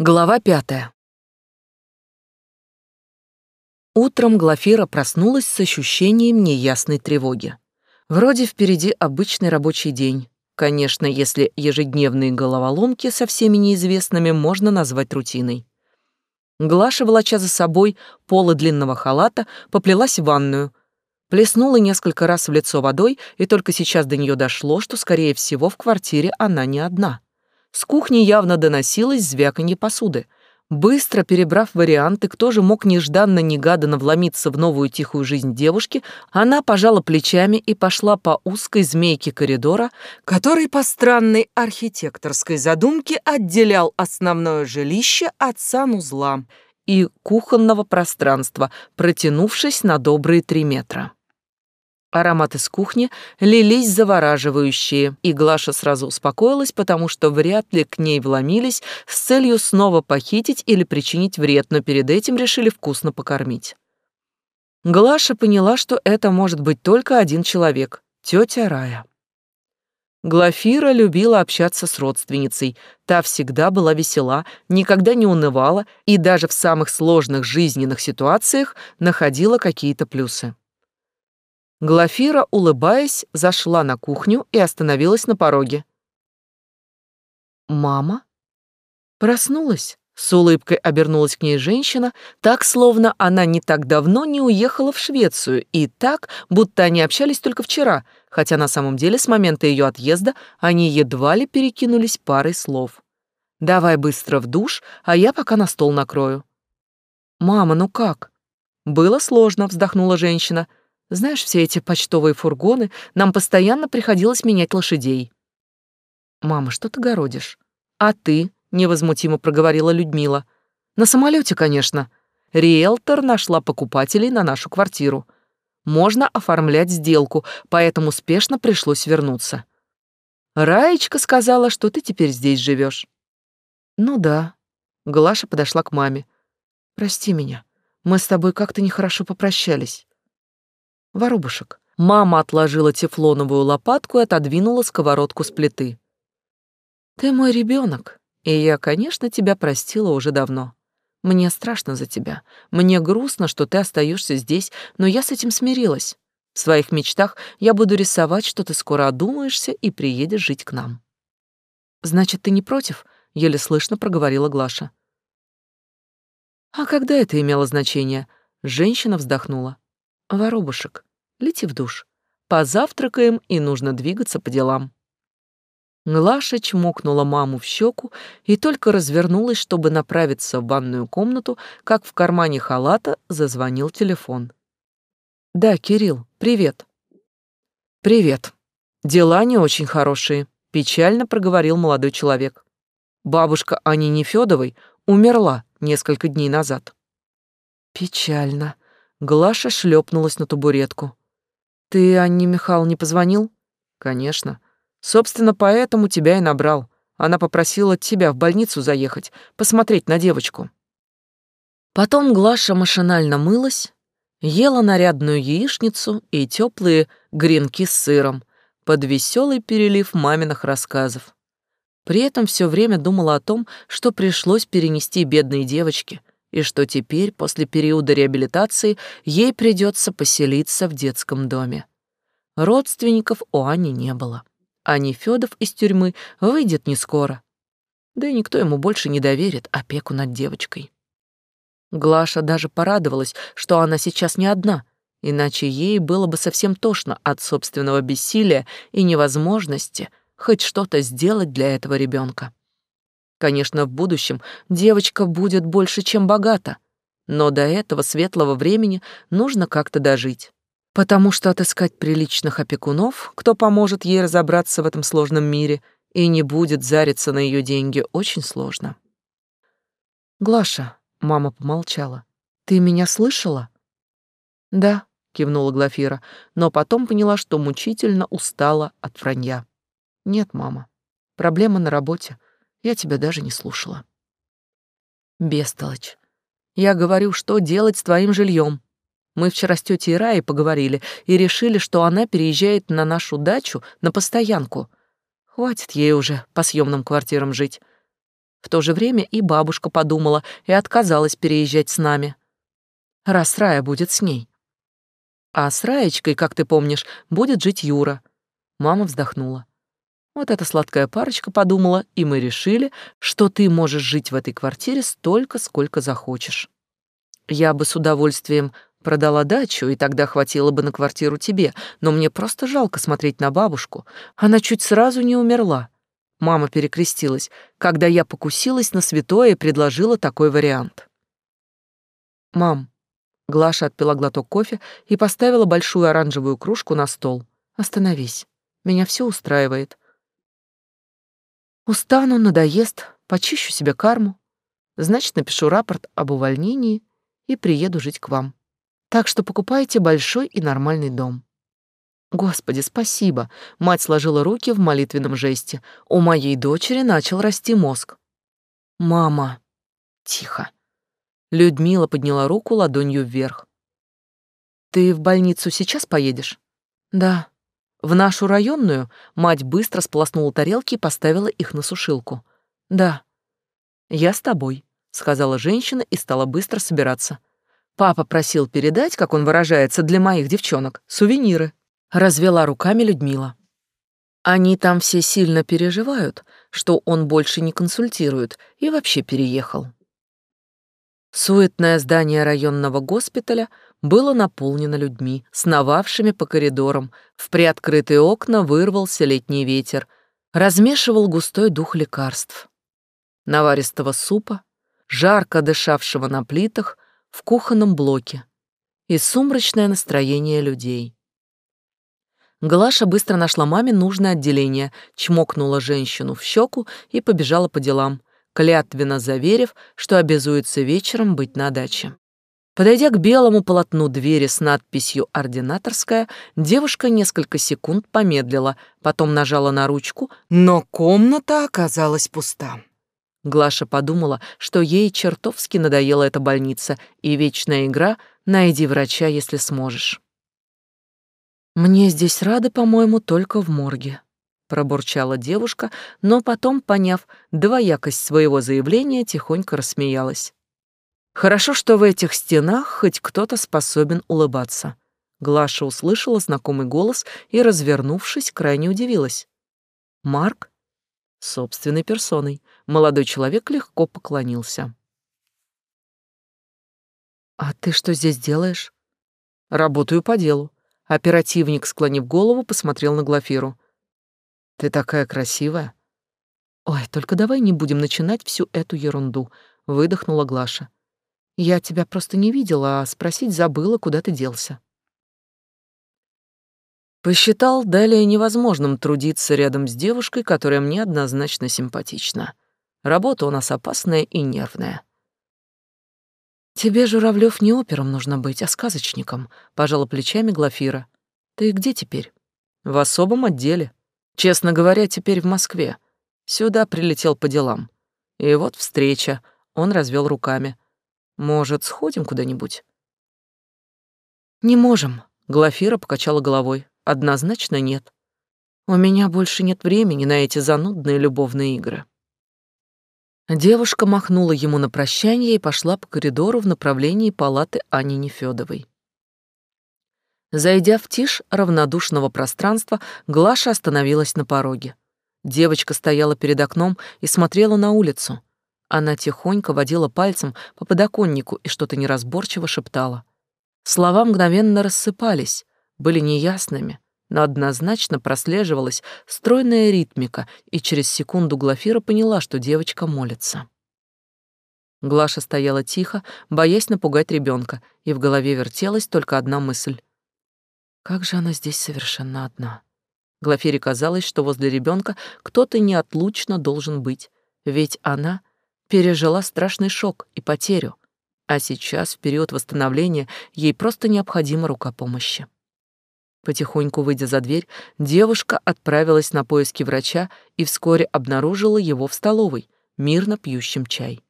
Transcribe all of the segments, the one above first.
Глава пятая. Утром Глафира проснулась с ощущением неясной тревоги. Вроде впереди обычный рабочий день. Конечно, если ежедневные головоломки со всеми неизвестными можно назвать рутиной. Глаша, волоча за собой полы длинного халата, поплелась в ванную, плеснула несколько раз в лицо водой, и только сейчас до нее дошло, что, скорее всего, в квартире она не одна. С кухни явно доносилось звяканье посуды. Быстро перебрав варианты, кто же мог нежданно-негаданно вломиться в новую тихую жизнь девушки, она пожала плечами и пошла по узкой змейке коридора, который по странной архитекторской задумке отделял основное жилище от санузла и кухонного пространства, протянувшись на добрые три метра. Ароматы с кухни лились завораживающие, и Глаша сразу успокоилась, потому что вряд ли к ней вломились с целью снова похитить или причинить вред, но перед этим решили вкусно покормить. Глаша поняла, что это может быть только один человек — тетя Рая. Глафира любила общаться с родственницей. Та всегда была весела, никогда не унывала и даже в самых сложных жизненных ситуациях находила какие-то плюсы. Глафира, улыбаясь, зашла на кухню и остановилась на пороге. «Мама?» «Проснулась?» С улыбкой обернулась к ней женщина, так, словно она не так давно не уехала в Швецию, и так, будто они общались только вчера, хотя на самом деле с момента ее отъезда они едва ли перекинулись парой слов. «Давай быстро в душ, а я пока на стол накрою». «Мама, ну как?» «Было сложно», — вздохнула женщина, — знаешь, все эти почтовые фургоны, нам постоянно приходилось менять лошадей. Мама, что ты городишь? А ты? невозмутимо проговорила Людмила. На самолете, конечно. Риэлтор нашла покупателей на нашу квартиру. Можно оформлять сделку, поэтому спешно пришлось вернуться. Раечка сказала, что ты теперь здесь живешь. Ну да. Глаша подошла к маме. Прости меня. Мы с тобой как-то нехорошо попрощались. Воробушек. Мама отложила тефлоновую лопатку и отодвинула сковородку с плиты. Ты мой ребенок, и я, конечно, тебя простила уже давно. Мне страшно за тебя. Мне грустно, что ты остаешься здесь, но я с этим смирилась. В своих мечтах я буду рисовать, что ты скоро одумаешься и приедешь жить к нам. Значит, ты не против? еле слышно проговорила Глаша. А когда это имело значение? Женщина вздохнула. Воробушек, лети в душ. Позавтракаем, и нужно двигаться по делам. Глаша чмокнула маму в щеку и только развернулась, чтобы направиться в ванную комнату, как в кармане халата зазвонил телефон. «Да, Кирилл, привет». «Привет. Дела не очень хорошие», — печально проговорил молодой человек. «Бабушка Ани Нефёдовой умерла несколько дней назад». «Печально», Глаша шлепнулась на табуретку. «Ты Анне Михал не позвонил?» «Конечно. Собственно, поэтому тебя и набрал. Она попросила тебя в больницу заехать, посмотреть на девочку». Потом Глаша машинально мылась, ела нарядную яичницу и теплые гренки с сыром под веселый перелив маминых рассказов. При этом все время думала о том, что пришлось перенести бедной девочке — и что теперь, после периода реабилитации, ей придется поселиться в детском доме. Родственников у Ани не было. Ани Федов из тюрьмы выйдет не скоро. Да и никто ему больше не доверит опеку над девочкой. Глаша даже порадовалась, что она сейчас не одна, иначе ей было бы совсем тошно от собственного бессилия и невозможности хоть что-то сделать для этого ребенка. Конечно, в будущем девочка будет больше, чем богата, но до этого светлого времени нужно как-то дожить. Потому что отыскать приличных опекунов, кто поможет ей разобраться в этом сложном мире и не будет зариться на ее деньги, очень сложно. «Глаша», — мама помолчала, — «ты меня слышала?» «Да», — кивнула Глафира, но потом поняла, что мучительно устала от вранья. «Нет, мама, проблема на работе. Я тебя даже не слушала. Бестолочь. Я говорю, что делать с твоим жильем. Мы вчера с тетей Раей поговорили и решили, что она переезжает на нашу дачу на постоянку. Хватит ей уже по съемным квартирам жить. В то же время и бабушка подумала и отказалась переезжать с нами. Раз Рая будет с ней. А с Раечкой, как ты помнишь, будет жить Юра. Мама вздохнула. Вот эта сладкая парочка подумала, и мы решили, что ты можешь жить в этой квартире столько, сколько захочешь. Я бы с удовольствием продала дачу, и тогда хватило бы на квартиру тебе, но мне просто жалко смотреть на бабушку. Она чуть сразу не умерла. Мама перекрестилась, когда я покусилась на святое и предложила такой вариант. «Мам», — Глаша отпила глоток кофе и поставила большую оранжевую кружку на стол. «Остановись. Меня все устраивает. Устану, надоест, почищу себе карму. Значит, напишу рапорт об увольнении и приеду жить к вам. Так что покупайте большой и нормальный дом. Господи, спасибо. Мать сложила руки в молитвенном жесте. У моей дочери начал расти мозг. Мама. Тихо. Людмила подняла руку ладонью вверх. Ты в больницу сейчас поедешь? Да. В нашу районную мать быстро сполоснула тарелки и поставила их на сушилку. Да. Я с тобой, сказала женщина и стала быстро собираться. Папа просил передать, как он выражается, для моих девчонок, сувениры. Развела руками Людмила. Они там все сильно переживают, что он больше не консультирует и вообще переехал. Суетное здание районного госпиталя было наполнено людьми, сновавшими по коридорам. В приоткрытые окна вырвался летний ветер, размешивал густой дух лекарств. Наваристого супа, жарко дышавшего на плитах в кухонном блоке и сумрачное настроение людей. Глаша быстро нашла маме нужное отделение, чмокнула женщину в щеку и побежала по делам, клятвенно заверив, что обязуется вечером быть на даче. Подойдя к белому полотну двери с надписью «Ординаторская», девушка несколько секунд помедлила, потом нажала на ручку, но комната оказалась пуста. Глаша подумала, что ей чертовски надоела эта больница и вечная игра «найди врача, если сможешь». «Мне здесь рады, по-моему, только в морге», — пробурчала девушка, но потом, поняв двоякость своего заявления, тихонько рассмеялась. Хорошо, что в этих стенах хоть кто-то способен улыбаться. Глаша услышала знакомый голос и, развернувшись, крайне удивилась. Марк? Собственной персоной. Молодой человек легко поклонился. «А ты что здесь делаешь?» «Работаю по делу». Оперативник, склонив голову, посмотрел на Глафиру. «Ты такая красивая». «Ой, только давай не будем начинать всю эту ерунду», — выдохнула Глаша. Я тебя просто не видела, а спросить забыла, куда ты делся. Посчитал далее невозможным трудиться рядом с девушкой, которая мне однозначно симпатична. Работа у нас опасная и нервная. Тебе, Журавлев, не опером нужно быть, а сказочником, пожала плечами Глафира. Ты где теперь? В особом отделе. Честно говоря, теперь в Москве. Сюда прилетел по делам. И вот встреча. Он развел руками. Может, сходим куда-нибудь? Не можем, Глафира покачала головой. Однозначно нет. У меня больше нет времени на эти занудные любовные игры. Девушка махнула ему на прощание и пошла по коридору в направлении палаты Ани Нефёдовой. Зайдя в тишь равнодушного пространства, Глаша остановилась на пороге. Девочка стояла перед окном и смотрела на улицу. Она тихонько водила пальцем по подоконнику и что-то неразборчиво шептала. Слова мгновенно рассыпались, были неясными, но однозначно прослеживалась стройная ритмика, и через секунду Глафира поняла, что девочка молится. Глаша стояла тихо, боясь напугать ребенка, и в голове вертелась только одна мысль. Как же она здесь совершенно одна? Глафире казалось, что возле ребенка кто-то неотлучно должен быть, ведь она — пережила страшный шок и потерю, а сейчас, в период восстановления, ей просто необходима рука помощи. Потихоньку выйдя за дверь, девушка отправилась на поиски врача и вскоре обнаружила его в столовой, мирно пьющим чай.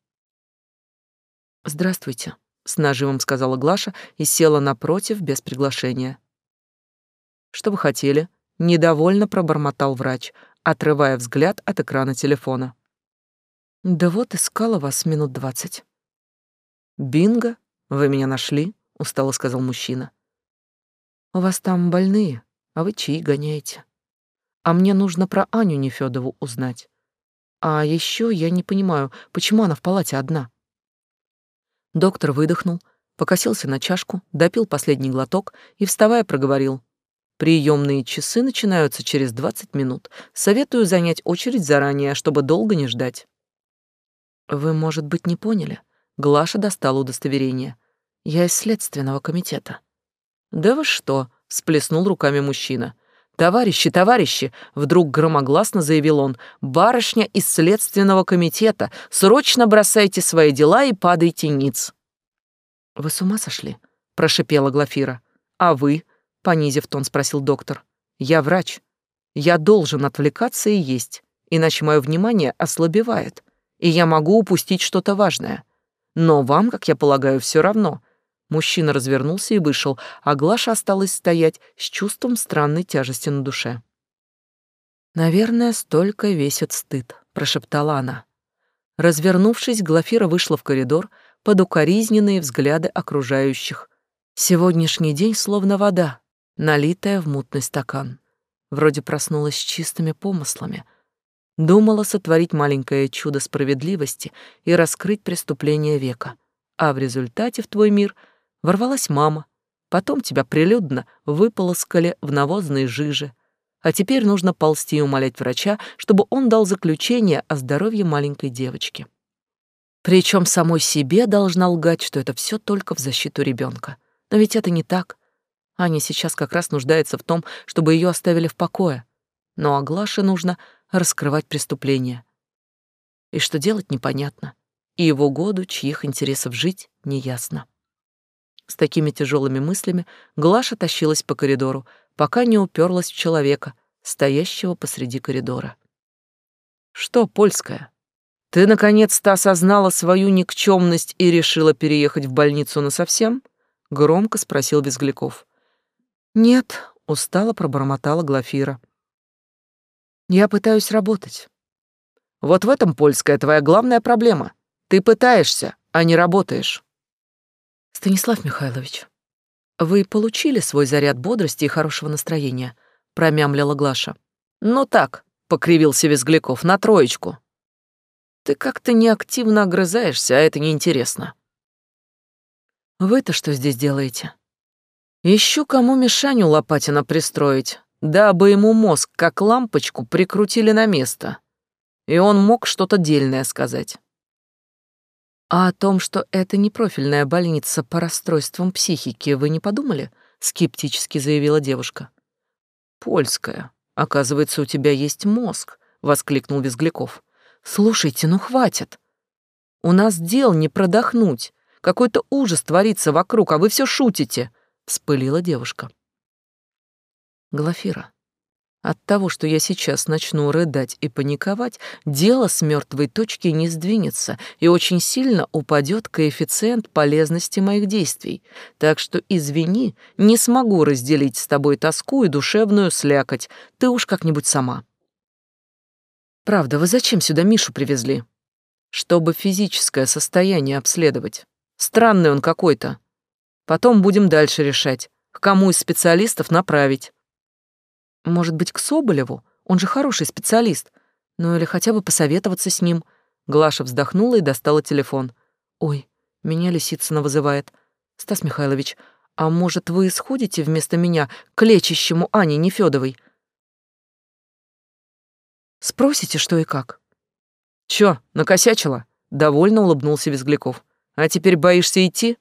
«Здравствуйте», — с нажимом сказала Глаша и села напротив без приглашения. «Что вы хотели?» — недовольно пробормотал врач, отрывая взгляд от экрана телефона. Да вот искала вас минут двадцать. Бинго, вы меня нашли, устало сказал мужчина. У вас там больные, а вы чьи гоняете? А мне нужно про Аню Нефёдову узнать. А еще я не понимаю, почему она в палате одна. Доктор выдохнул, покосился на чашку, допил последний глоток и, вставая, проговорил. Приемные часы начинаются через 20 минут. Советую занять очередь заранее, чтобы долго не ждать. Вы, может быть, не поняли? Глаша достала удостоверение. Я из следственного комитета. Да вы что? всплеснул руками мужчина. «Товарищи, товарищи!» — вдруг громогласно заявил он. «Барышня из следственного комитета! Срочно бросайте свои дела и падайте ниц!» «Вы с ума сошли?» — прошипела Глафира. «А вы?» — понизив тон, спросил доктор. «Я врач. Я должен отвлекаться и есть, иначе мое внимание ослабевает и я могу упустить что-то важное. Но вам, как я полагаю, все равно. Мужчина развернулся и вышел, а Глаша осталась стоять с чувством странной тяжести на душе. «Наверное, столько весит стыд», — прошептала она. Развернувшись, Глафира вышла в коридор под укоризненные взгляды окружающих. Сегодняшний день словно вода, налитая в мутный стакан. Вроде проснулась с чистыми помыслами, Думала сотворить маленькое чудо справедливости и раскрыть преступление века. А в результате в твой мир ворвалась мама. Потом тебя прилюдно выполоскали в навозной жиже. А теперь нужно ползти и умолять врача, чтобы он дал заключение о здоровье маленькой девочки. Причем самой себе должна лгать, что это все только в защиту ребенка. Но ведь это не так. Аня сейчас как раз нуждается в том, чтобы ее оставили в покое. Но Аглаше нужно раскрывать преступления. И что делать непонятно, и его году, чьих интересов жить, неясно. С такими тяжелыми мыслями Глаша тащилась по коридору, пока не уперлась в человека, стоящего посреди коридора. «Что, польская, ты наконец-то осознала свою никчемность и решила переехать в больницу насовсем?» — громко спросил Безгляков. «Нет», — устало пробормотала Глафира. Я пытаюсь работать. Вот в этом польская твоя главная проблема. Ты пытаешься, а не работаешь. Станислав Михайлович, вы получили свой заряд бодрости и хорошего настроения, промямлила Глаша. Ну так, покривился Визгляков, на троечку. Ты как-то неактивно огрызаешься, а это неинтересно. Вы-то что здесь делаете? Ищу, кому Мишаню Лопатина пристроить, дабы ему мозг, как лампочку, прикрутили на место, и он мог что-то дельное сказать. А о том, что это не профильная больница по расстройствам психики, вы не подумали? скептически заявила девушка. Польская. Оказывается, у тебя есть мозг, воскликнул Безгляков. Слушайте, ну хватит. У нас дел не продохнуть. Какой-то ужас творится вокруг, а вы все шутите, вспылила девушка. Глафира, от того, что я сейчас начну рыдать и паниковать, дело с мертвой точки не сдвинется и очень сильно упадет коэффициент полезности моих действий. Так что, извини, не смогу разделить с тобой тоску и душевную слякоть. Ты уж как-нибудь сама. Правда, вы зачем сюда Мишу привезли? Чтобы физическое состояние обследовать. Странный он какой-то. Потом будем дальше решать, к кому из специалистов направить. Может быть, к Соболеву? Он же хороший специалист. Ну или хотя бы посоветоваться с ним. Глаша вздохнула и достала телефон. Ой, меня Лисицына вызывает. Стас Михайлович, а может, вы сходите вместо меня к лечащему Ане Нефёдовой? Спросите, что и как. Чё, накосячила? Довольно улыбнулся Визгляков. А теперь боишься идти?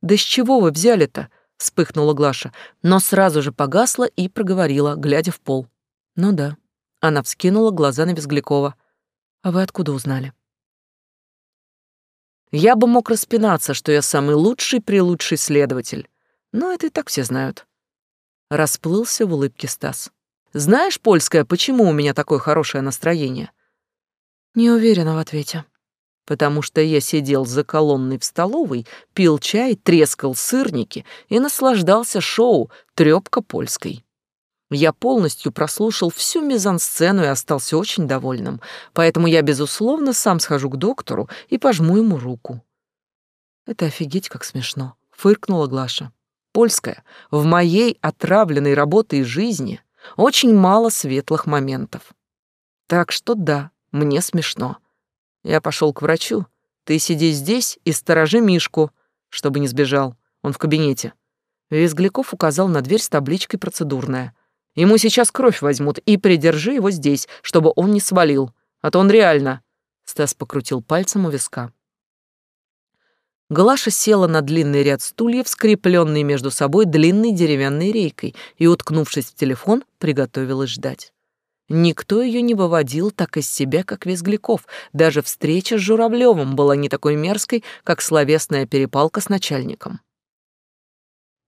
Да с чего вы взяли-то? Вспыхнула Глаша, но сразу же погасла и проговорила, глядя в пол. Ну да. Она вскинула глаза на Безглякова. А вы откуда узнали? Я бы мог распинаться, что я самый лучший прилучший следователь. Но это и так все знают. Расплылся в улыбке Стас. Знаешь, польская, почему у меня такое хорошее настроение? Не уверена в ответе потому что я сидел за колонной в столовой, пил чай, трескал сырники и наслаждался шоу «Трёпка польской». Я полностью прослушал всю мизансцену и остался очень довольным, поэтому я, безусловно, сам схожу к доктору и пожму ему руку. Это офигеть как смешно, фыркнула Глаша. Польская, в моей отравленной работе и жизни очень мало светлых моментов. Так что да, мне смешно. Я пошел к врачу. Ты сиди здесь и сторожи Мишку, чтобы не сбежал. Он в кабинете. Визгляков указал на дверь с табличкой «Процедурная». Ему сейчас кровь возьмут, и придержи его здесь, чтобы он не свалил. А то он реально...» Стас покрутил пальцем у виска. Глаша села на длинный ряд стульев, скрепленный между собой длинной деревянной рейкой, и, уткнувшись в телефон, приготовилась ждать. Никто ее не выводил так из себя, как Визгляков. Даже встреча с Журавлевым была не такой мерзкой, как словесная перепалка с начальником.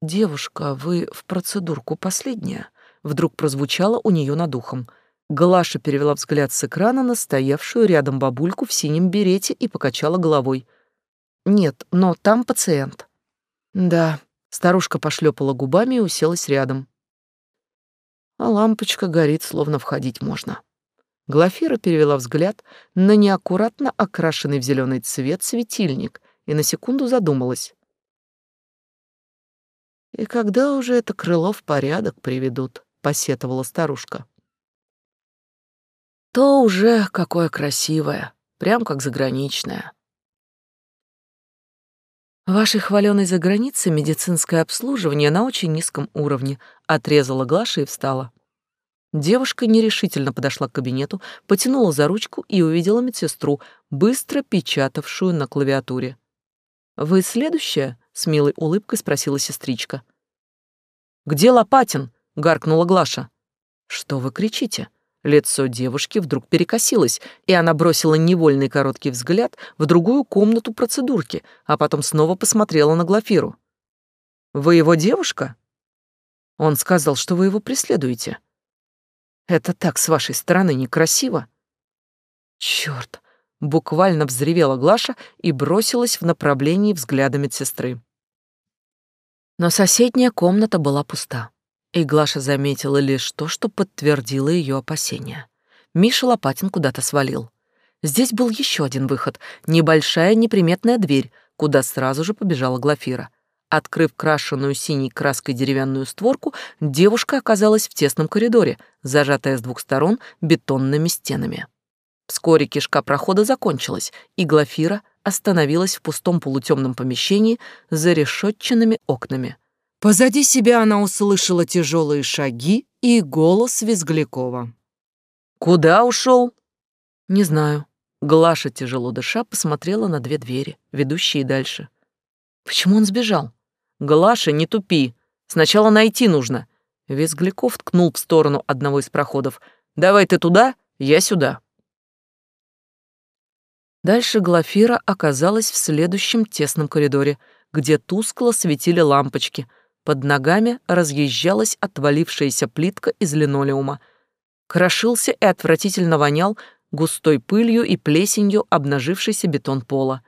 «Девушка, вы в процедурку последняя?» Вдруг прозвучало у нее над ухом. Глаша перевела взгляд с экрана на стоявшую рядом бабульку в синем берете и покачала головой. «Нет, но там пациент». «Да», — старушка пошлепала губами и уселась рядом а лампочка горит, словно входить можно. Глафира перевела взгляд на неаккуратно окрашенный в зеленый цвет светильник и на секунду задумалась. «И когда уже это крыло в порядок приведут?» — посетовала старушка. «То уже какое красивое, прям как заграничное». «Вашей хваленой за границей медицинское обслуживание на очень низком уровне», — отрезала Глаша и встала. Девушка нерешительно подошла к кабинету, потянула за ручку и увидела медсестру, быстро печатавшую на клавиатуре. «Вы следующая?» — с милой улыбкой спросила сестричка. «Где Лопатин?» — гаркнула Глаша. «Что вы кричите?» Лицо девушки вдруг перекосилось, и она бросила невольный короткий взгляд в другую комнату процедурки, а потом снова посмотрела на Глафиру. «Вы его девушка?» Он сказал, что вы его преследуете. Это так с вашей стороны некрасиво. Черт! Буквально взревела Глаша и бросилась в направлении взгляда медсестры. Но соседняя комната была пуста. И Глаша заметила лишь то, что подтвердило ее опасения. Миша Лопатин куда-то свалил. Здесь был еще один выход, небольшая неприметная дверь, куда сразу же побежала Глафира. Открыв крашенную синей краской деревянную створку, девушка оказалась в тесном коридоре, зажатая с двух сторон бетонными стенами. Вскоре кишка прохода закончилась, и Глафира остановилась в пустом полутемном помещении за решетченными окнами. Позади себя она услышала тяжелые шаги и голос Визглякова. «Куда ушел?» «Не знаю». Глаша, тяжело дыша, посмотрела на две двери, ведущие дальше. «Почему он сбежал?» «Глаша, не тупи. Сначала найти нужно». Визгляков ткнул в сторону одного из проходов. «Давай ты туда, я сюда». Дальше Глафира оказалась в следующем тесном коридоре, где тускло светили лампочки — под ногами разъезжалась отвалившаяся плитка из линолеума. Крошился и отвратительно вонял густой пылью и плесенью обнажившийся бетон пола.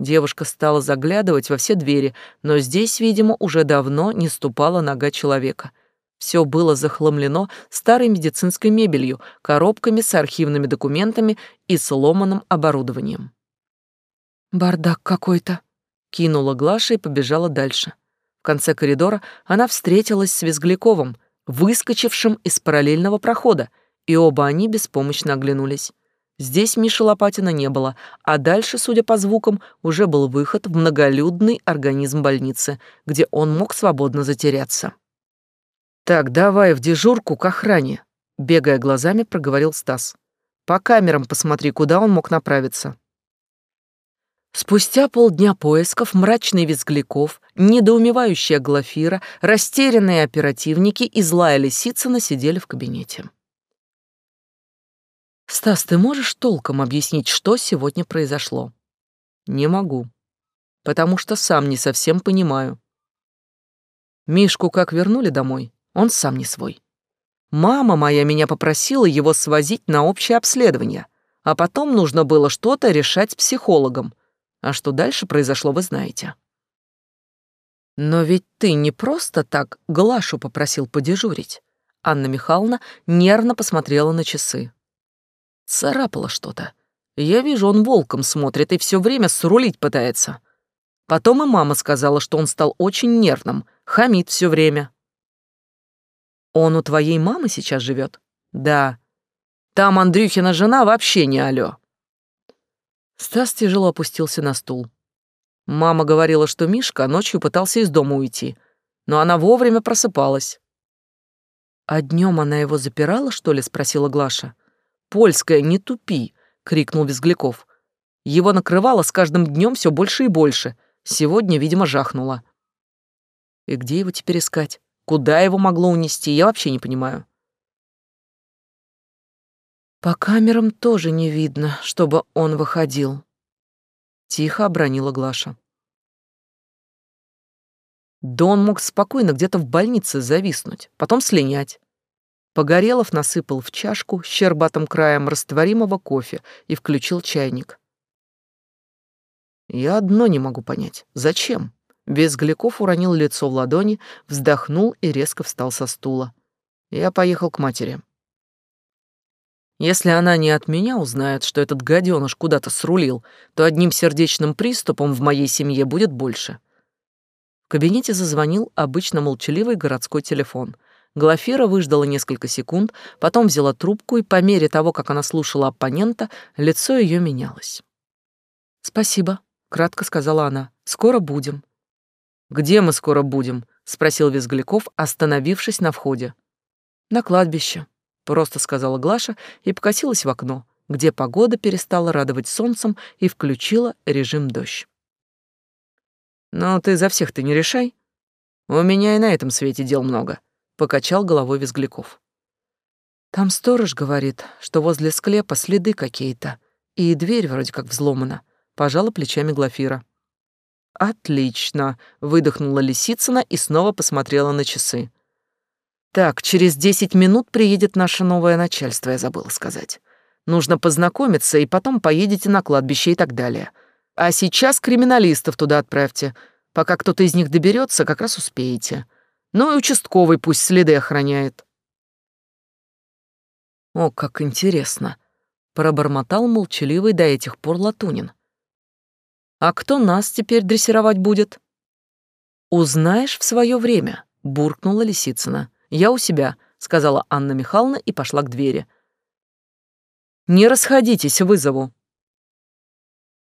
Девушка стала заглядывать во все двери, но здесь, видимо, уже давно не ступала нога человека. Все было захламлено старой медицинской мебелью, коробками с архивными документами и сломанным оборудованием. «Бардак какой-то», — кинула Глаша и побежала дальше. Конце коридора она встретилась с Визгляковым, выскочившим из параллельного прохода, и оба они беспомощно оглянулись. Здесь Миши Лопатина не было, а дальше, судя по звукам, уже был выход в многолюдный организм больницы, где он мог свободно затеряться. «Так, давай в дежурку к охране», — бегая глазами, проговорил Стас. «По камерам посмотри, куда он мог направиться». Спустя полдня поисков мрачный Визгляков, недоумевающая Глафира, растерянные оперативники и злая Лисицына сидели в кабинете. «Стас, ты можешь толком объяснить, что сегодня произошло?» «Не могу, потому что сам не совсем понимаю. Мишку как вернули домой, он сам не свой. Мама моя меня попросила его свозить на общее обследование, а потом нужно было что-то решать психологом, а что дальше произошло, вы знаете. Но ведь ты не просто так Глашу попросил подежурить, Анна Михайловна нервно посмотрела на часы. Царапало что-то. Я вижу, он волком смотрит и все время срулить пытается. Потом и мама сказала, что он стал очень нервным, хамит все время. Он у твоей мамы сейчас живет? Да. Там Андрюхина жена вообще не алё. Стас тяжело опустился на стул. Мама говорила, что Мишка ночью пытался из дома уйти, но она вовремя просыпалась. «А днем она его запирала, что ли?» — спросила Глаша. «Польская, не тупи!» — крикнул Безгляков. Его накрывало с каждым днем все больше и больше. Сегодня, видимо, жахнуло. И где его теперь искать? Куда его могло унести, я вообще не понимаю. По камерам тоже не видно, чтобы он выходил. Тихо обронила Глаша. Да он мог спокойно где-то в больнице зависнуть, потом слинять. Погорелов насыпал в чашку щербатым краем растворимого кофе и включил чайник. Я одно не могу понять. Зачем? Безгляков уронил лицо в ладони, вздохнул и резко встал со стула. Я поехал к матери. Если она не от меня узнает, что этот гаденыш куда-то срулил, то одним сердечным приступом в моей семье будет больше. В кабинете зазвонил обычно молчаливый городской телефон. Глафира выждала несколько секунд, потом взяла трубку, и по мере того, как она слушала оппонента, лицо ее менялось. «Спасибо», — кратко сказала она. «Скоро будем». «Где мы скоро будем?» — спросил Визгляков, остановившись на входе. «На кладбище», — просто сказала Глаша и покосилась в окно, где погода перестала радовать солнцем и включила режим дождь. «Ну, ты за всех ты не решай. У меня и на этом свете дел много», — покачал головой Визгляков. «Там сторож говорит, что возле склепа следы какие-то, и дверь вроде как взломана», — пожала плечами Глафира. «Отлично», — выдохнула Лисицына и снова посмотрела на часы. «Так, через десять минут приедет наше новое начальство, я забыла сказать. Нужно познакомиться, и потом поедете на кладбище и так далее. А сейчас криминалистов туда отправьте. Пока кто-то из них доберется, как раз успеете. Ну и участковый пусть следы охраняет». «О, как интересно!» — пробормотал молчаливый до этих пор Латунин. А кто нас теперь дрессировать будет? Узнаешь в свое время, буркнула Лисицына. Я у себя, сказала Анна Михайловна и пошла к двери. Не расходитесь, вызову.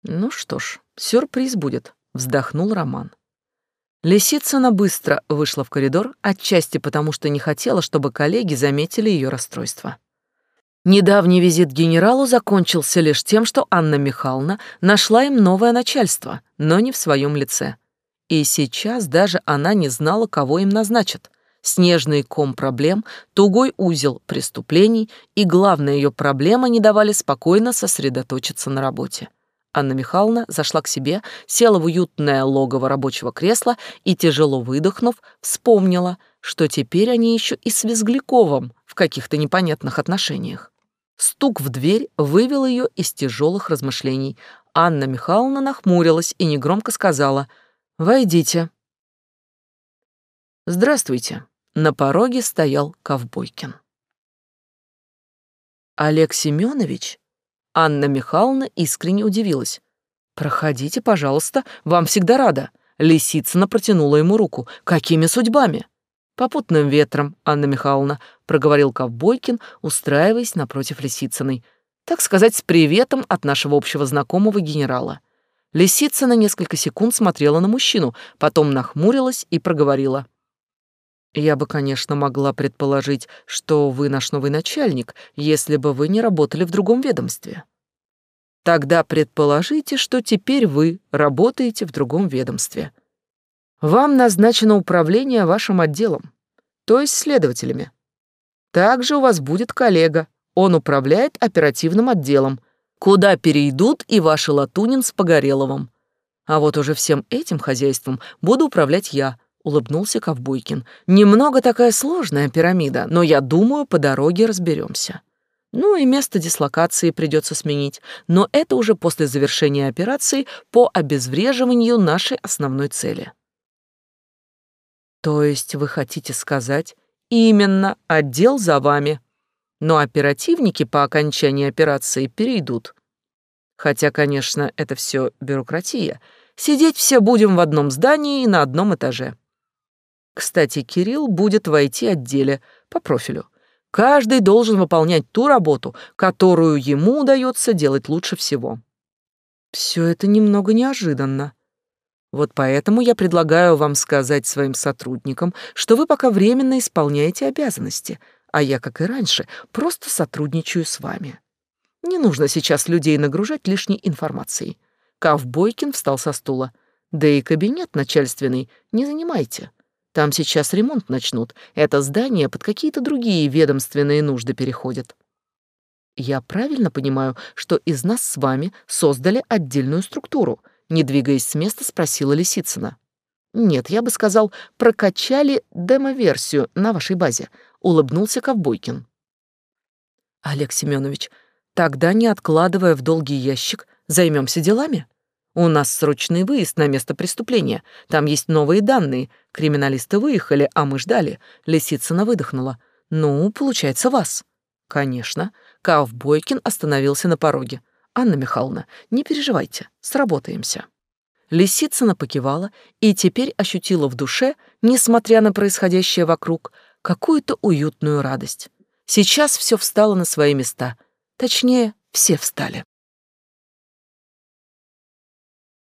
Ну что ж, сюрприз будет, вздохнул Роман. Лисицына быстро вышла в коридор, отчасти потому, что не хотела, чтобы коллеги заметили ее расстройство. Недавний визит генералу закончился лишь тем, что Анна Михайловна нашла им новое начальство, но не в своем лице. И сейчас даже она не знала, кого им назначат. Снежный ком проблем, тугой узел преступлений и главная ее проблема не давали спокойно сосредоточиться на работе. Анна Михайловна зашла к себе, села в уютное логово рабочего кресла и, тяжело выдохнув, вспомнила, что теперь они еще и с Визгляковым в каких-то непонятных отношениях. Стук в дверь вывел ее из тяжелых размышлений. Анна Михайловна нахмурилась и негромко сказала «Войдите». «Здравствуйте». На пороге стоял Ковбойкин. «Олег Семенович?» Анна Михайловна искренне удивилась. «Проходите, пожалуйста, вам всегда рада». Лисицына протянула ему руку. «Какими судьбами?» «Попутным ветром, Анна Михайловна», — проговорил Ковбойкин, устраиваясь напротив Лисицыной. «Так сказать, с приветом от нашего общего знакомого генерала». Лисицына несколько секунд смотрела на мужчину, потом нахмурилась и проговорила. «Я бы, конечно, могла предположить, что вы наш новый начальник, если бы вы не работали в другом ведомстве». «Тогда предположите, что теперь вы работаете в другом ведомстве», вам назначено управление вашим отделом, то есть следователями. Также у вас будет коллега, он управляет оперативным отделом, куда перейдут и ваши Латунин с Погореловым. А вот уже всем этим хозяйством буду управлять я, улыбнулся Ковбойкин. Немного такая сложная пирамида, но я думаю, по дороге разберемся. Ну и место дислокации придется сменить, но это уже после завершения операции по обезвреживанию нашей основной цели. То есть вы хотите сказать, Именно, отдел за вами. Но оперативники по окончании операции перейдут. Хотя, конечно, это все бюрократия. Сидеть все будем в одном здании и на одном этаже. Кстати, Кирилл будет в IT-отделе по профилю. Каждый должен выполнять ту работу, которую ему удается делать лучше всего. Все это немного неожиданно. Вот поэтому я предлагаю вам сказать своим сотрудникам, что вы пока временно исполняете обязанности, а я, как и раньше, просто сотрудничаю с вами. Не нужно сейчас людей нагружать лишней информацией. Ковбойкин встал со стула. Да и кабинет начальственный не занимайте. Там сейчас ремонт начнут. Это здание под какие-то другие ведомственные нужды переходит. Я правильно понимаю, что из нас с вами создали отдельную структуру? Не двигаясь с места, спросила Лисицына. Нет, я бы сказал, прокачали демо-версию на вашей базе, улыбнулся Ковбойкин. Олег Семенович, тогда не откладывая в долгий ящик, займемся делами. У нас срочный выезд на место преступления. Там есть новые данные. Криминалисты выехали, а мы ждали. Лисицына выдохнула. Ну, получается, вас. Конечно. Ковбойкин остановился на пороге. «Анна Михайловна, не переживайте, сработаемся». Лисицына покивала и теперь ощутила в душе, несмотря на происходящее вокруг, какую-то уютную радость. Сейчас все встало на свои места. Точнее, все встали.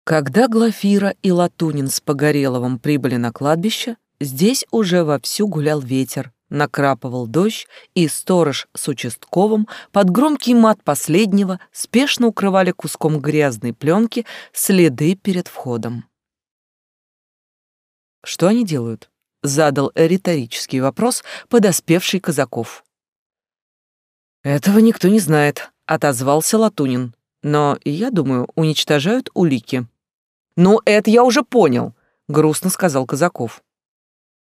Когда Глафира и Латунин с Погореловым прибыли на кладбище, здесь уже вовсю гулял ветер, Накрапывал дождь, и сторож с участковым под громкий мат последнего спешно укрывали куском грязной пленки следы перед входом. «Что они делают?» — задал риторический вопрос подоспевший Казаков. «Этого никто не знает», — отозвался Латунин. «Но, я думаю, уничтожают улики». «Ну, это я уже понял», — грустно сказал Казаков.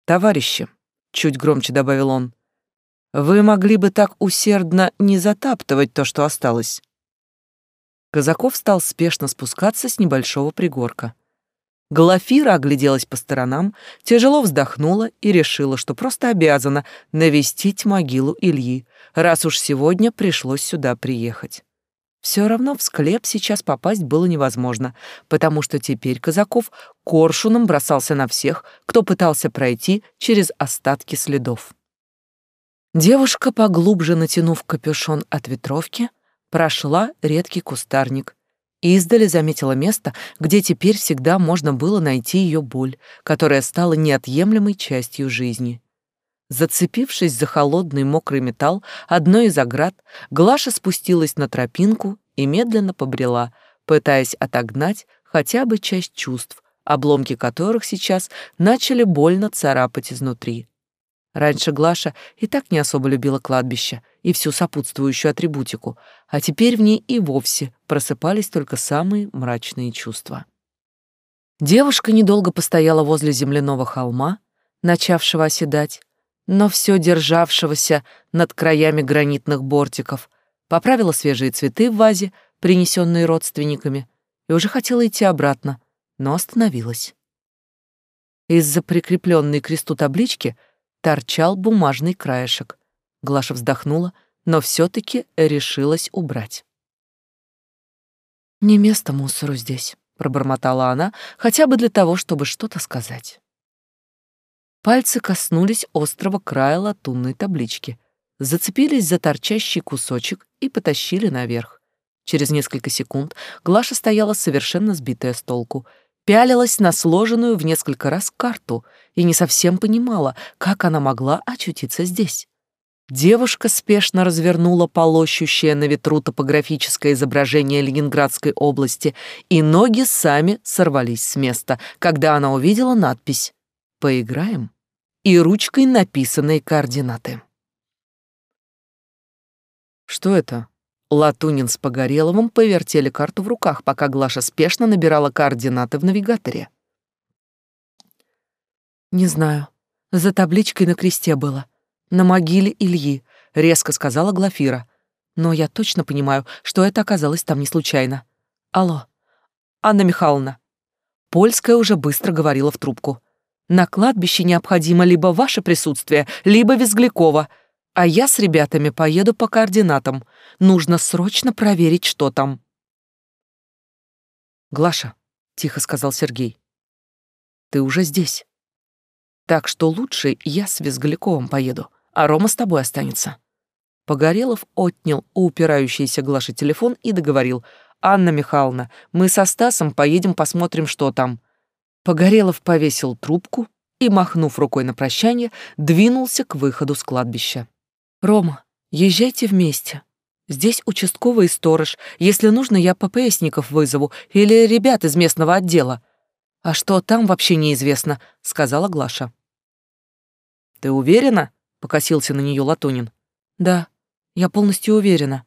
«Товарищи», чуть громче добавил он. Вы могли бы так усердно не затаптывать то, что осталось. Казаков стал спешно спускаться с небольшого пригорка. Глафира огляделась по сторонам, тяжело вздохнула и решила, что просто обязана навестить могилу Ильи, раз уж сегодня пришлось сюда приехать. Все равно в склеп сейчас попасть было невозможно, потому что теперь Казаков коршуном бросался на всех, кто пытался пройти через остатки следов. Девушка, поглубже натянув капюшон от ветровки, прошла редкий кустарник и издали заметила место, где теперь всегда можно было найти ее боль, которая стала неотъемлемой частью жизни. Зацепившись за холодный мокрый металл одной из оград, Глаша спустилась на тропинку и медленно побрела, пытаясь отогнать хотя бы часть чувств, обломки которых сейчас начали больно царапать изнутри. Раньше Глаша и так не особо любила кладбище и всю сопутствующую атрибутику, а теперь в ней и вовсе просыпались только самые мрачные чувства. Девушка недолго постояла возле земляного холма, начавшего оседать, но все державшегося над краями гранитных бортиков, поправила свежие цветы в вазе, принесенные родственниками, и уже хотела идти обратно, но остановилась. Из-за прикрепленной к кресту таблички торчал бумажный краешек. Глаша вздохнула, но все-таки решилась убрать. «Не место мусору здесь», — пробормотала она, хотя бы для того, чтобы что-то сказать. Пальцы коснулись острого края латунной таблички, зацепились за торчащий кусочек и потащили наверх. Через несколько секунд Глаша стояла совершенно сбитая с толку, пялилась на сложенную в несколько раз карту и не совсем понимала, как она могла очутиться здесь. Девушка спешно развернула полощущее на ветру топографическое изображение Ленинградской области, и ноги сами сорвались с места, когда она увидела надпись Поиграем? И ручкой написанные координаты. Что это? Латунин с Погореловым повертели карту в руках, пока Глаша спешно набирала координаты в навигаторе. «Не знаю. За табличкой на кресте было. На могиле Ильи», — резко сказала Глафира. «Но я точно понимаю, что это оказалось там не случайно. Алло, Анна Михайловна». Польская уже быстро говорила в трубку. На кладбище необходимо либо ваше присутствие, либо Визглякова, а я с ребятами поеду по координатам. Нужно срочно проверить, что там». «Глаша», — тихо сказал Сергей, — «ты уже здесь. Так что лучше я с Визгляковым поеду, а Рома с тобой останется». Погорелов отнял у упирающейся Глаши телефон и договорил. «Анна Михайловна, мы со Стасом поедем посмотрим, что там». Погорелов повесил трубку и, махнув рукой на прощание, двинулся к выходу с кладбища. «Рома, езжайте вместе. Здесь участковый сторож. Если нужно, я ППСников вызову или ребят из местного отдела. А что там вообще неизвестно», — сказала Глаша. «Ты уверена?» — покосился на нее Латунин. «Да, я полностью уверена.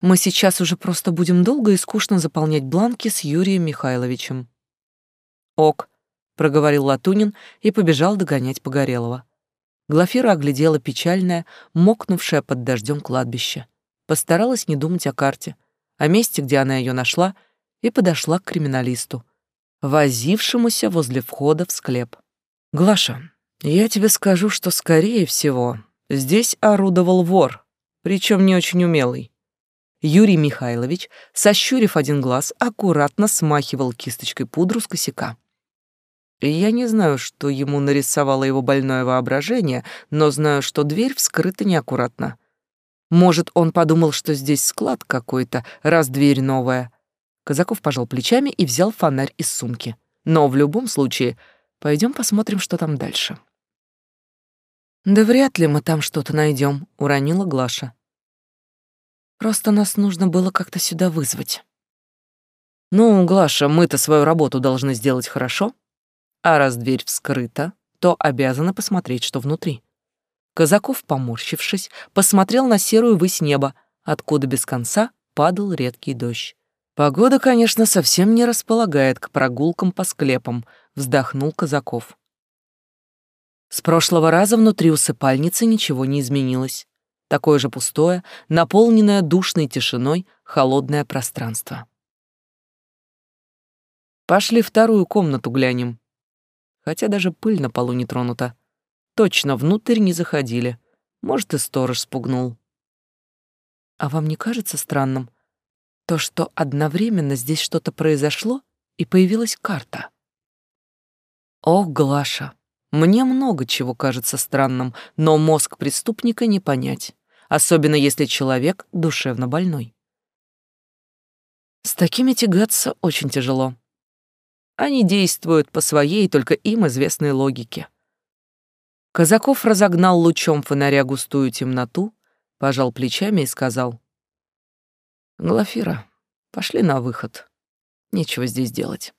Мы сейчас уже просто будем долго и скучно заполнять бланки с Юрием Михайловичем». «Ок», — проговорил Латунин и побежал догонять Погорелова. Глафира оглядела печальное, мокнувшее под дождем кладбище. Постаралась не думать о карте, о месте, где она ее нашла, и подошла к криминалисту, возившемуся возле входа в склеп. «Глаша, я тебе скажу, что, скорее всего, здесь орудовал вор, причем не очень умелый. Юрий Михайлович, сощурив один глаз, аккуратно смахивал кисточкой пудру с косяка. Я не знаю, что ему нарисовало его больное воображение, но знаю, что дверь вскрыта неаккуратно. Может, он подумал, что здесь склад какой-то, раз дверь новая. Казаков пожал плечами и взял фонарь из сумки. Но в любом случае, пойдем посмотрим, что там дальше. «Да вряд ли мы там что-то найдем», — уронила Глаша. «Просто нас нужно было как-то сюда вызвать». «Ну, Глаша, мы-то свою работу должны сделать хорошо. А раз дверь вскрыта, то обязаны посмотреть, что внутри». Казаков, поморщившись, посмотрел на серую высь неба, откуда без конца падал редкий дождь. «Погода, конечно, совсем не располагает к прогулкам по склепам», — вздохнул Казаков. С прошлого раза внутри усыпальницы ничего не изменилось. Такое же пустое, наполненное душной тишиной, холодное пространство. Пошли вторую комнату глянем. Хотя даже пыль на полу не тронута. Точно внутрь не заходили. Может, и сторож спугнул. А вам не кажется странным то, что одновременно здесь что-то произошло и появилась карта? Ох, Глаша, мне много чего кажется странным, но мозг преступника не понять, особенно если человек душевно больной. С такими тягаться очень тяжело. Они действуют по своей, только им известной логике. Казаков разогнал лучом фонаря густую темноту, пожал плечами и сказал. «Глафира, пошли на выход. Нечего здесь делать».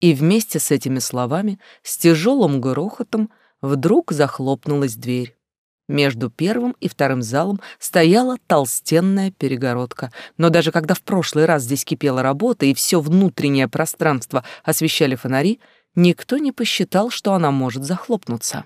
И вместе с этими словами, с тяжелым грохотом, вдруг захлопнулась дверь. Между первым и вторым залом стояла толстенная перегородка, но даже когда в прошлый раз здесь кипела работа и все внутреннее пространство освещали фонари, никто не посчитал, что она может захлопнуться.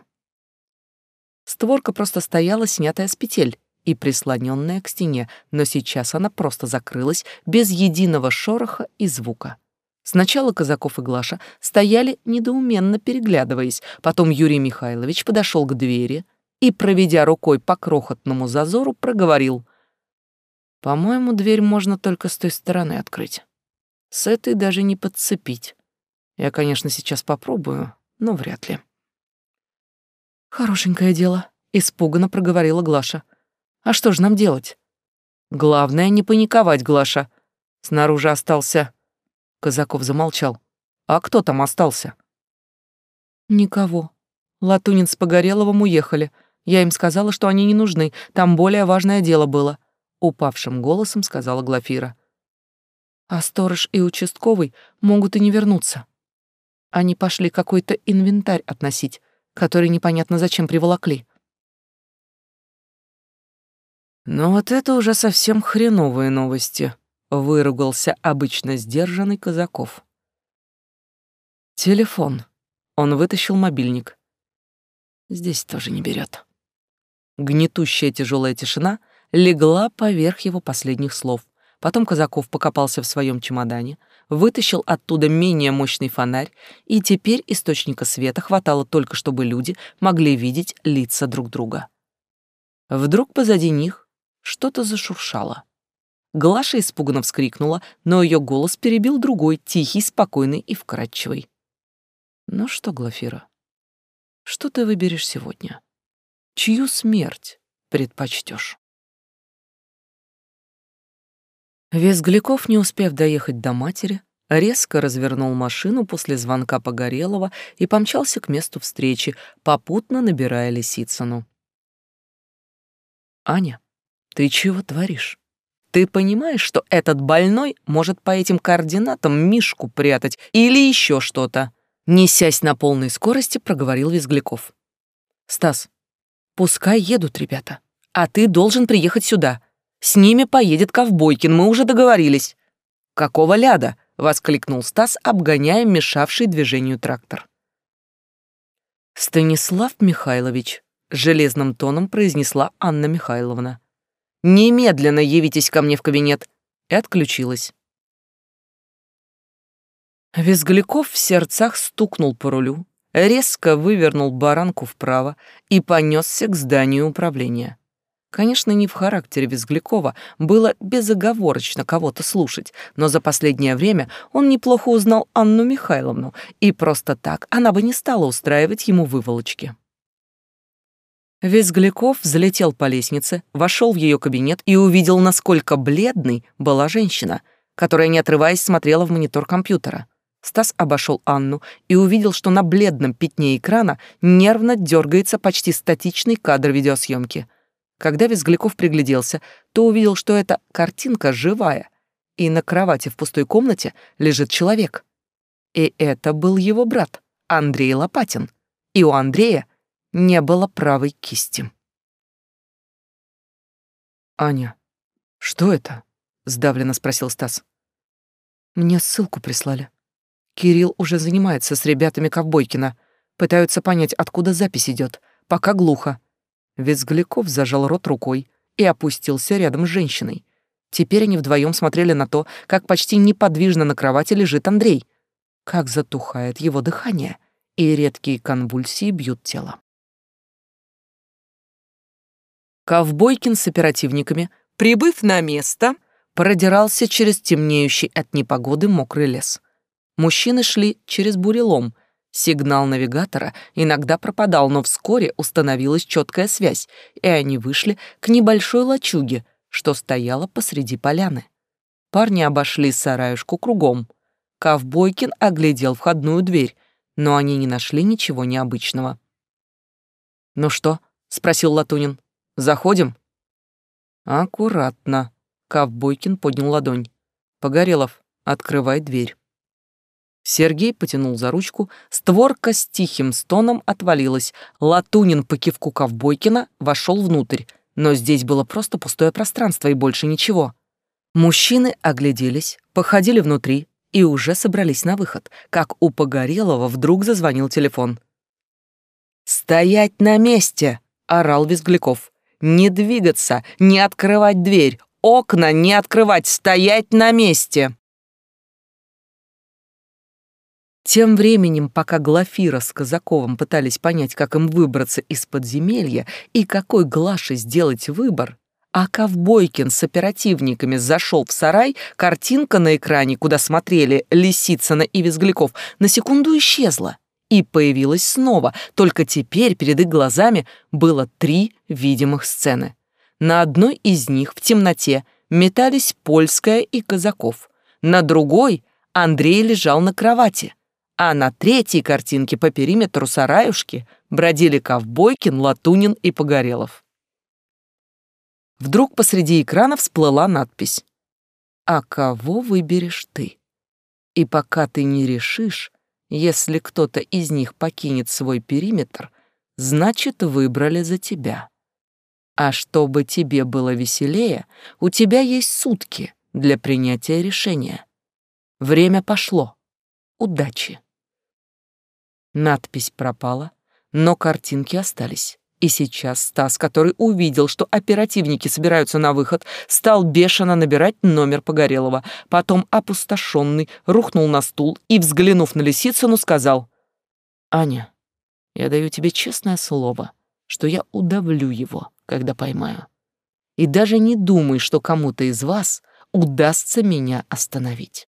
Створка просто стояла, снятая с петель и прислоненная к стене, но сейчас она просто закрылась без единого шороха и звука. Сначала Казаков и Глаша стояли недоуменно переглядываясь, потом Юрий Михайлович подошел к двери и, проведя рукой по крохотному зазору, проговорил. «По-моему, дверь можно только с той стороны открыть. С этой даже не подцепить. Я, конечно, сейчас попробую, но вряд ли». «Хорошенькое дело», — испуганно проговорила Глаша. «А что же нам делать?» «Главное, не паниковать, Глаша. Снаружи остался Казаков замолчал. «А кто там остался?» «Никого. Латунин с Погореловым уехали. Я им сказала, что они не нужны, там более важное дело было», — упавшим голосом сказала Глафира. «А сторож и участковый могут и не вернуться. Они пошли какой-то инвентарь относить, который непонятно зачем приволокли». «Ну вот это уже совсем хреновые новости», выругался обычно сдержанный Казаков. Телефон. Он вытащил мобильник. Здесь тоже не берет. Гнетущая тяжелая тишина легла поверх его последних слов. Потом Казаков покопался в своем чемодане, вытащил оттуда менее мощный фонарь, и теперь источника света хватало только, чтобы люди могли видеть лица друг друга. Вдруг позади них что-то зашуршало. Глаша испуганно вскрикнула, но ее голос перебил другой, тихий, спокойный и вкрадчивый. «Ну что, Глафира, что ты выберешь сегодня? Чью смерть предпочтешь?» Визгляков, не успев доехать до матери, резко развернул машину после звонка Погорелова и помчался к месту встречи, попутно набирая Лисицыну. «Аня, ты чего творишь? Ты понимаешь, что этот больной может по этим координатам Мишку прятать или еще что-то?» Несясь на полной скорости, проговорил Визгляков. «Стас, пускай едут ребята, а ты должен приехать сюда. С ними поедет Ковбойкин, мы уже договорились». «Какого ляда?» — воскликнул Стас, обгоняя мешавший движению трактор. «Станислав Михайлович», — железным тоном произнесла Анна Михайловна. «Немедленно явитесь ко мне в кабинет», и отключилась. Визгляков в сердцах стукнул по рулю, резко вывернул баранку вправо и понесся к зданию управления. Конечно, не в характере Визглякова было безоговорочно кого-то слушать, но за последнее время он неплохо узнал Анну Михайловну, и просто так она бы не стала устраивать ему выволочки. Визгляков взлетел по лестнице, вошел в ее кабинет и увидел, насколько бледной была женщина, которая, не отрываясь, смотрела в монитор компьютера. Стас обошел Анну и увидел, что на бледном пятне экрана нервно дергается почти статичный кадр видеосъемки — когда Визгляков пригляделся, то увидел, что эта картинка живая, и на кровати в пустой комнате лежит человек. И это был его брат, Андрей Лопатин. И у Андрея не было правой кисти. «Аня, что это?» — сдавленно спросил Стас. «Мне ссылку прислали. Кирилл уже занимается с ребятами Ковбойкина. Пытаются понять, откуда запись идет. Пока глухо. Визгляков зажал рот рукой и опустился рядом с женщиной. Теперь они вдвоем смотрели на то, как почти неподвижно на кровати лежит Андрей, как затухает его дыхание, и редкие конвульсии бьют тело. Ковбойкин с оперативниками, прибыв на место, продирался через темнеющий от непогоды мокрый лес. Мужчины шли через бурелом — Сигнал навигатора иногда пропадал, но вскоре установилась четкая связь, и они вышли к небольшой лачуге, что стояла посреди поляны. Парни обошли сараюшку кругом. Ковбойкин оглядел входную дверь, но они не нашли ничего необычного. «Ну что?» — спросил Латунин. «Заходим?» «Аккуратно», — Ковбойкин поднял ладонь. «Погорелов, открывай дверь». Сергей потянул за ручку, створка с тихим стоном отвалилась. Латунин по кивку Ковбойкина вошел внутрь, но здесь было просто пустое пространство и больше ничего. Мужчины огляделись, походили внутри и уже собрались на выход, как у Погорелого вдруг зазвонил телефон. «Стоять на месте!» — орал Визгляков. «Не двигаться, не открывать дверь, окна не открывать, стоять на месте!» Тем временем, пока Глафира с Казаковым пытались понять, как им выбраться из подземелья и какой Глаше сделать выбор, а Ковбойкин с оперативниками зашел в сарай, картинка на экране, куда смотрели Лисицына и Визгляков, на секунду исчезла и появилась снова, только теперь перед их глазами было три видимых сцены. На одной из них в темноте метались Польская и Казаков, на другой Андрей лежал на кровати, а на третьей картинке по периметру сараюшки бродили Ковбойкин, Латунин и Погорелов. Вдруг посреди экрана всплыла надпись «А кого выберешь ты?» И пока ты не решишь, если кто-то из них покинет свой периметр, значит, выбрали за тебя. А чтобы тебе было веселее, у тебя есть сутки для принятия решения. Время пошло. Удачи. Надпись пропала, но картинки остались, И сейчас Стас, который увидел, что оперативники собираются на выход, стал бешено набирать номер Погорелова. Потом, опустошенный, рухнул на стул и, взглянув на Лисицыну, сказал, «Аня, я даю тебе честное слово, что я удавлю его, когда поймаю. И даже не думай, что кому-то из вас удастся меня остановить».